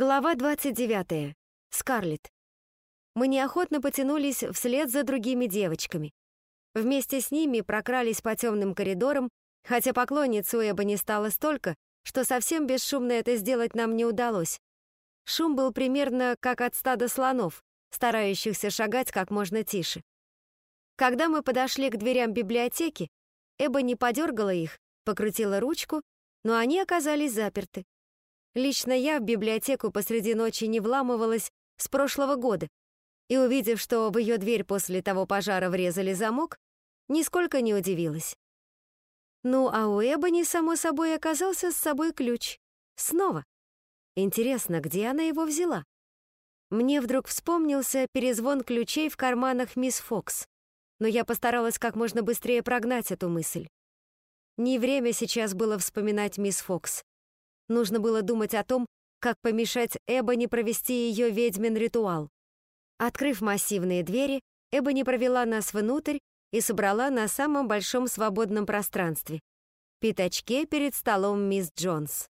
Глава 29. Скарлетт. Мы неохотно потянулись вслед за другими девочками. Вместе с ними прокрались по темным коридорам, хотя поклонниц у Эба не стало столько, что совсем бесшумно это сделать нам не удалось. Шум был примерно как от стада слонов, старающихся шагать как можно тише. Когда мы подошли к дверям библиотеки, Эба не подергала их, покрутила ручку, но они оказались заперты. Лично я в библиотеку посреди ночи не вламывалась с прошлого года, и увидев, что в ее дверь после того пожара врезали замок, нисколько не удивилась. Ну, а у Эбони, само собой, оказался с собой ключ. Снова. Интересно, где она его взяла? Мне вдруг вспомнился перезвон ключей в карманах мисс Фокс, но я постаралась как можно быстрее прогнать эту мысль. Не время сейчас было вспоминать мисс Фокс. Нужно было думать о том, как помешать Эбони провести ее ведьмин ритуал. Открыв массивные двери, Эбони провела нас внутрь и собрала на самом большом свободном пространстве — пятачке перед столом мисс Джонс.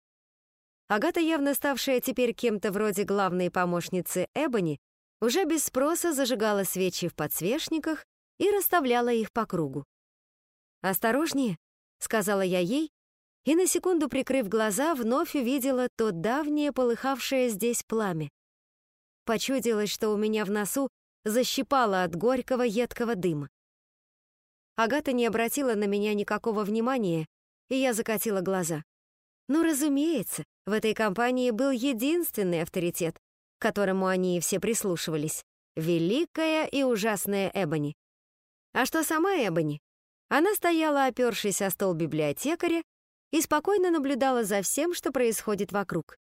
Агата, явно ставшая теперь кем-то вроде главной помощницы Эбони, уже без спроса зажигала свечи в подсвечниках и расставляла их по кругу. «Осторожнее», — сказала я ей, и на секунду, прикрыв глаза, вновь увидела то давнее полыхавшее здесь пламя. Почудилось, что у меня в носу защипало от горького едкого дыма. Агата не обратила на меня никакого внимания, и я закатила глаза. Ну, разумеется, в этой компании был единственный авторитет, к которому они все прислушивались — великая и ужасная Эбони. А что сама Эбони? Она стояла, опёршись о стол библиотекаря, и спокойно наблюдала за всем, что происходит вокруг.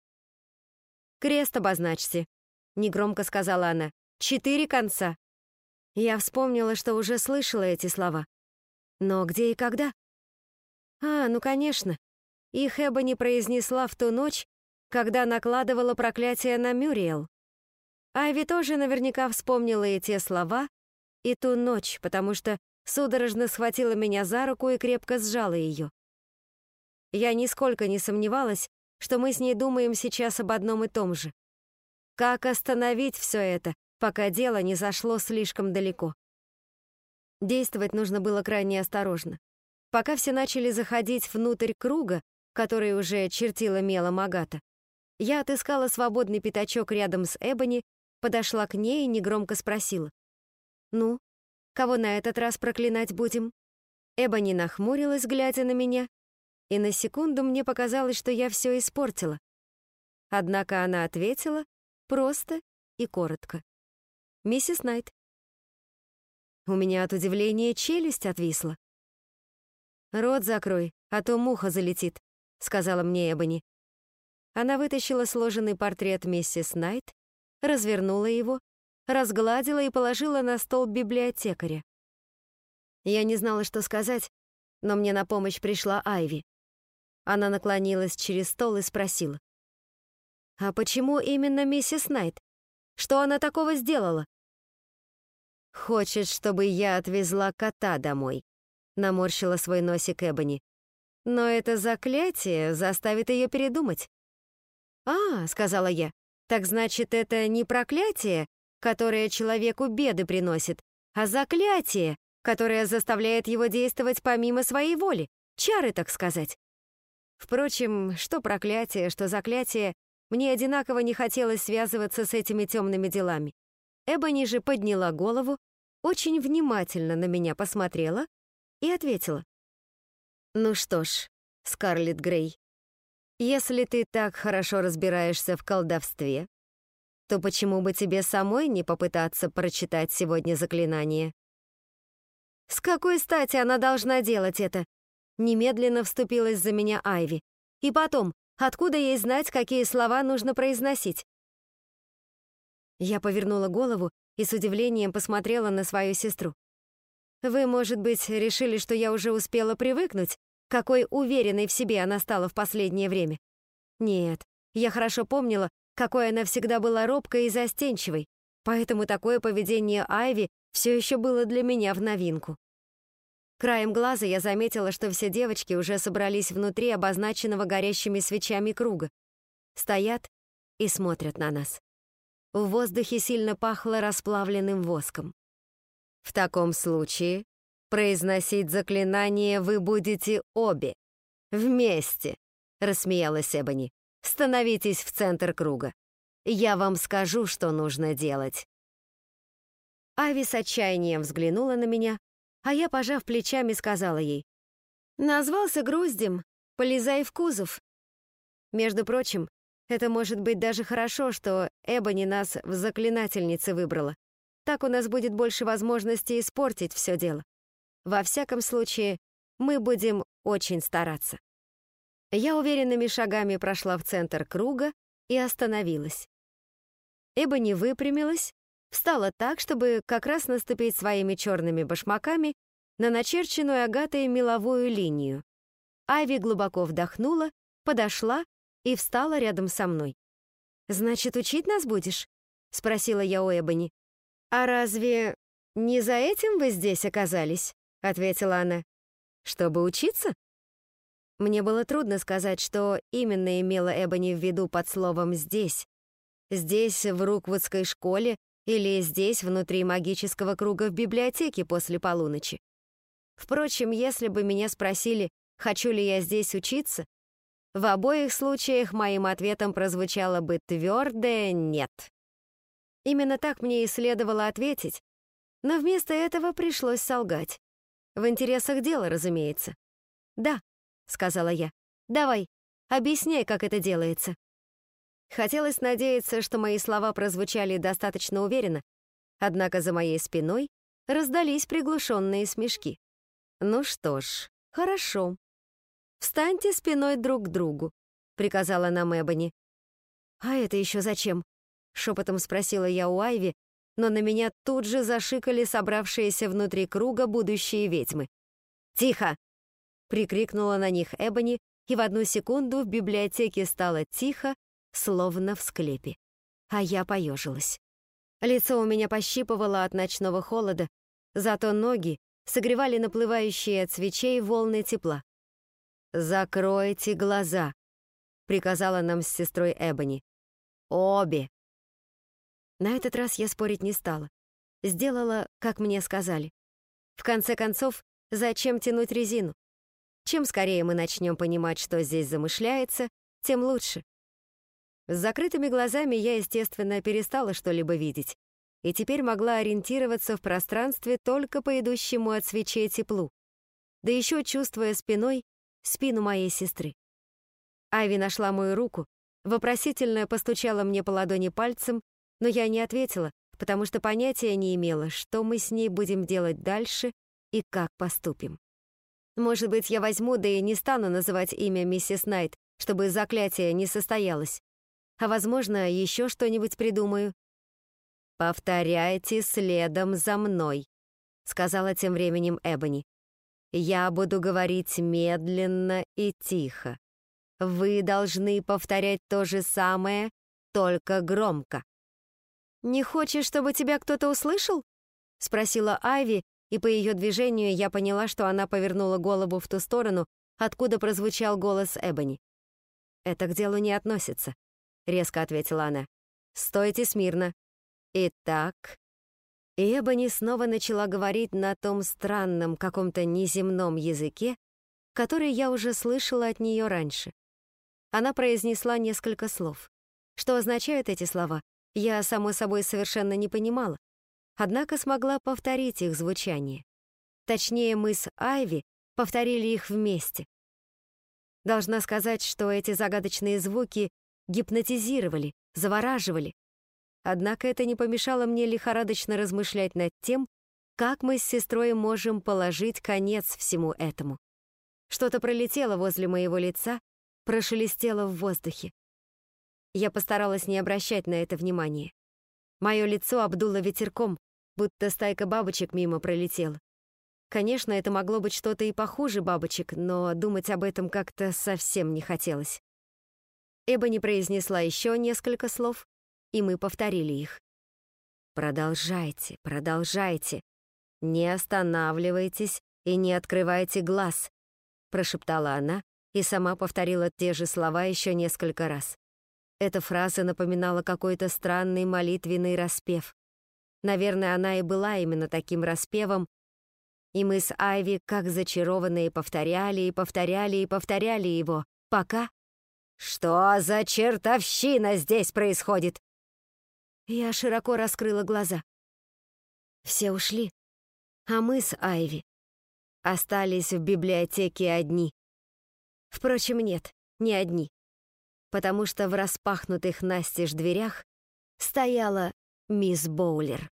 «Крест обозначьте», — негромко сказала она. «Четыре конца». Я вспомнила, что уже слышала эти слова. Но где и когда? А, ну конечно. Их Эба не произнесла в ту ночь, когда накладывала проклятие на Мюриэл. Айви тоже наверняка вспомнила и те слова, и ту ночь, потому что судорожно схватила меня за руку и крепко сжала ее. Я нисколько не сомневалась, что мы с ней думаем сейчас об одном и том же. Как остановить все это, пока дело не зашло слишком далеко? Действовать нужно было крайне осторожно. Пока все начали заходить внутрь круга, который уже чертила мелом Агата, я отыскала свободный пятачок рядом с Эбони, подошла к ней и негромко спросила. «Ну, кого на этот раз проклинать будем?» Эбони нахмурилась, глядя на меня, и на секунду мне показалось, что я все испортила. Однако она ответила просто и коротко. «Миссис Найт». У меня от удивления челюсть отвисла. «Рот закрой, а то муха залетит», — сказала мне Эбони. Она вытащила сложенный портрет миссис Найт, развернула его, разгладила и положила на стол библиотекаря. Я не знала, что сказать, но мне на помощь пришла Айви. Она наклонилась через стол и спросила. «А почему именно миссис Найт? Что она такого сделала?» «Хочет, чтобы я отвезла кота домой», — наморщила свой носик Эбони. «Но это заклятие заставит ее передумать». «А», — сказала я, — «так значит, это не проклятие, которое человеку беды приносит, а заклятие, которое заставляет его действовать помимо своей воли, чары, так сказать». Впрочем, что проклятие, что заклятие, мне одинаково не хотелось связываться с этими темными делами. Эбони же подняла голову, очень внимательно на меня посмотрела и ответила. «Ну что ж, Скарлетт Грей, если ты так хорошо разбираешься в колдовстве, то почему бы тебе самой не попытаться прочитать сегодня заклинание?» «С какой стати она должна делать это?» Немедленно вступилась за меня Айви. И потом, откуда ей знать, какие слова нужно произносить? Я повернула голову и с удивлением посмотрела на свою сестру. Вы, может быть, решили, что я уже успела привыкнуть, какой уверенной в себе она стала в последнее время. Нет, я хорошо помнила, какой она всегда была робкой и застенчивой, поэтому такое поведение Айви все еще было для меня в новинку. Краем глаза я заметила, что все девочки уже собрались внутри обозначенного горящими свечами круга. Стоят, и смотрят на нас. В воздухе сильно пахло расплавленным воском. В таком случае произносить заклинание вы будете обе. Вместе, рассмеялась Эбони. Становитесь в центр круга. Я вам скажу, что нужно делать. Ави с отчаянием взглянула на меня, а я, пожав плечами, сказала ей. «Назвался груздем, полезай в кузов». Между прочим, это может быть даже хорошо, что Эбони нас в заклинательнице выбрала. Так у нас будет больше возможностей испортить все дело. Во всяком случае, мы будем очень стараться. Я уверенными шагами прошла в центр круга и остановилась. Эбони выпрямилась, встала так, чтобы как раз наступить своими черными башмаками на начерченную агатой меловую линию. Айви глубоко вдохнула, подошла и встала рядом со мной. «Значит, учить нас будешь?» — спросила я у Эбони. «А разве не за этим вы здесь оказались?» — ответила она. «Чтобы учиться?» Мне было трудно сказать, что именно имела Эбони в виду под словом «здесь». Здесь, в Руквудской школе, или здесь, внутри магического круга в библиотеке после полуночи. Впрочем, если бы меня спросили, хочу ли я здесь учиться, в обоих случаях моим ответом прозвучало бы твердое «нет». Именно так мне и следовало ответить, но вместо этого пришлось солгать. В интересах дела, разумеется. «Да», — сказала я, — «давай, объясняй, как это делается». Хотелось надеяться, что мои слова прозвучали достаточно уверенно, однако за моей спиной раздались приглушенные смешки. «Ну что ж, хорошо. Встаньте спиной друг к другу», — приказала нам Эбони. «А это еще зачем?» — шепотом спросила я у Айви, но на меня тут же зашикали собравшиеся внутри круга будущие ведьмы. «Тихо!» — прикрикнула на них Эбони, и в одну секунду в библиотеке стало тихо, словно в склепе. А я поежилась. Лицо у меня пощипывало от ночного холода, зато ноги согревали наплывающие от свечей волны тепла. «Закройте глаза», — приказала нам с сестрой Эбони. «Обе!» На этот раз я спорить не стала. Сделала, как мне сказали. В конце концов, зачем тянуть резину? Чем скорее мы начнем понимать, что здесь замышляется, тем лучше. С закрытыми глазами я, естественно, перестала что-либо видеть, и теперь могла ориентироваться в пространстве только по идущему от свечей теплу, да еще чувствуя спиной спину моей сестры. Айви нашла мою руку, вопросительно постучала мне по ладони пальцем, но я не ответила, потому что понятия не имела, что мы с ней будем делать дальше и как поступим. Может быть, я возьму, да и не стану называть имя миссис Найт, чтобы заклятие не состоялось а, возможно, еще что-нибудь придумаю. «Повторяйте следом за мной», — сказала тем временем Эбони. «Я буду говорить медленно и тихо. Вы должны повторять то же самое, только громко». «Не хочешь, чтобы тебя кто-то услышал?» — спросила Айви, и по ее движению я поняла, что она повернула голову в ту сторону, откуда прозвучал голос Эбони. «Это к делу не относится. — резко ответила она. «Стойте смирно. Итак...» Эбони снова начала говорить на том странном, каком-то неземном языке, который я уже слышала от нее раньше. Она произнесла несколько слов. Что означают эти слова, я, само собой, совершенно не понимала, однако смогла повторить их звучание. Точнее, мы с Айви повторили их вместе. Должна сказать, что эти загадочные звуки гипнотизировали, завораживали. Однако это не помешало мне лихорадочно размышлять над тем, как мы с сестрой можем положить конец всему этому. Что-то пролетело возле моего лица, прошелестело в воздухе. Я постаралась не обращать на это внимания. Мое лицо обдуло ветерком, будто стайка бабочек мимо пролетела. Конечно, это могло быть что-то и похуже бабочек, но думать об этом как-то совсем не хотелось. Эбони произнесла еще несколько слов, и мы повторили их. «Продолжайте, продолжайте. Не останавливайтесь и не открывайте глаз», прошептала она и сама повторила те же слова еще несколько раз. Эта фраза напоминала какой-то странный молитвенный распев. Наверное, она и была именно таким распевом, и мы с Айви, как зачарованные, повторяли и повторяли и повторяли его, пока... «Что за чертовщина здесь происходит?» Я широко раскрыла глаза. Все ушли, а мы с Айви остались в библиотеке одни. Впрочем, нет, не одни, потому что в распахнутых настежь дверях стояла мисс Боулер.